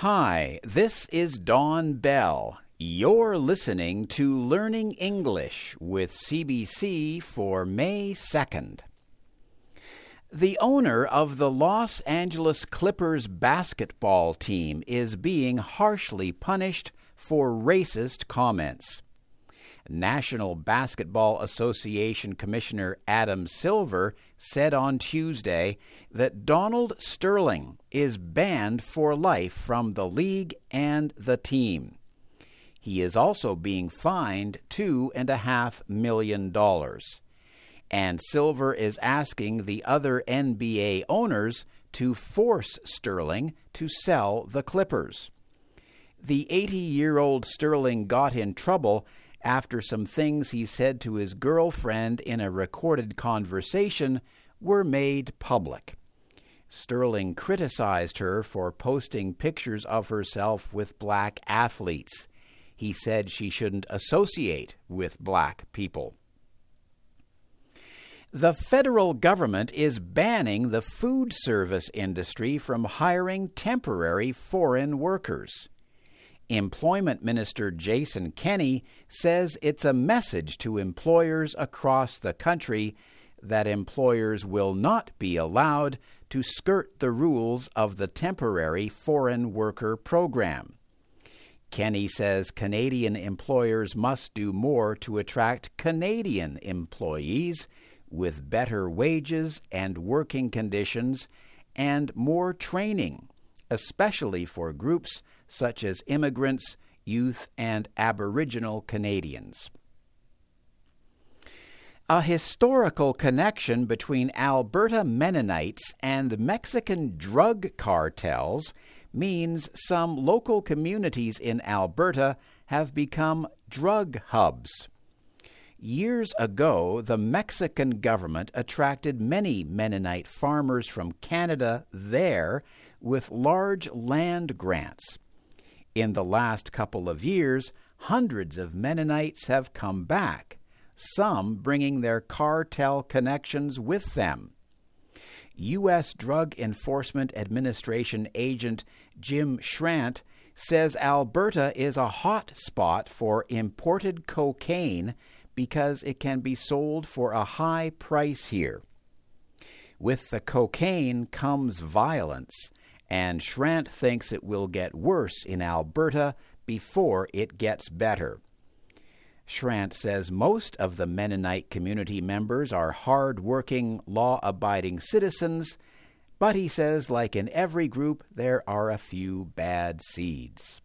Hi, this is Don Bell. You're listening to Learning English with CBC for May 2nd. The owner of the Los Angeles Clippers basketball team is being harshly punished for racist comments. National Basketball Association Commissioner Adam Silver said on Tuesday that Donald Sterling is banned for life from the league and the team. He is also being fined $2.5 million. And Silver is asking the other NBA owners to force Sterling to sell the Clippers. The 80 year old Sterling got in trouble after some things he said to his girlfriend in a recorded conversation were made public. Sterling criticized her for posting pictures of herself with black athletes. He said she shouldn't associate with black people. The federal government is banning the food service industry from hiring temporary foreign workers. Employment Minister Jason Kenney says it's a message to employers across the country that employers will not be allowed to skirt the rules of the temporary foreign worker program. Kenney says Canadian employers must do more to attract Canadian employees with better wages and working conditions and more training, especially for groups such as immigrants, youth, and Aboriginal Canadians. A historical connection between Alberta Mennonites and Mexican drug cartels means some local communities in Alberta have become drug hubs. Years ago, the Mexican government attracted many Mennonite farmers from Canada there with large land grants. In the last couple of years, hundreds of Mennonites have come back, some bringing their cartel connections with them. U.S. Drug Enforcement Administration agent Jim Schrant says Alberta is a hot spot for imported cocaine because it can be sold for a high price here. With the cocaine comes violence, and Schrant thinks it will get worse in Alberta before it gets better. Schrant says most of the Mennonite community members are hard-working, law-abiding citizens, but he says, like in every group, there are a few bad seeds.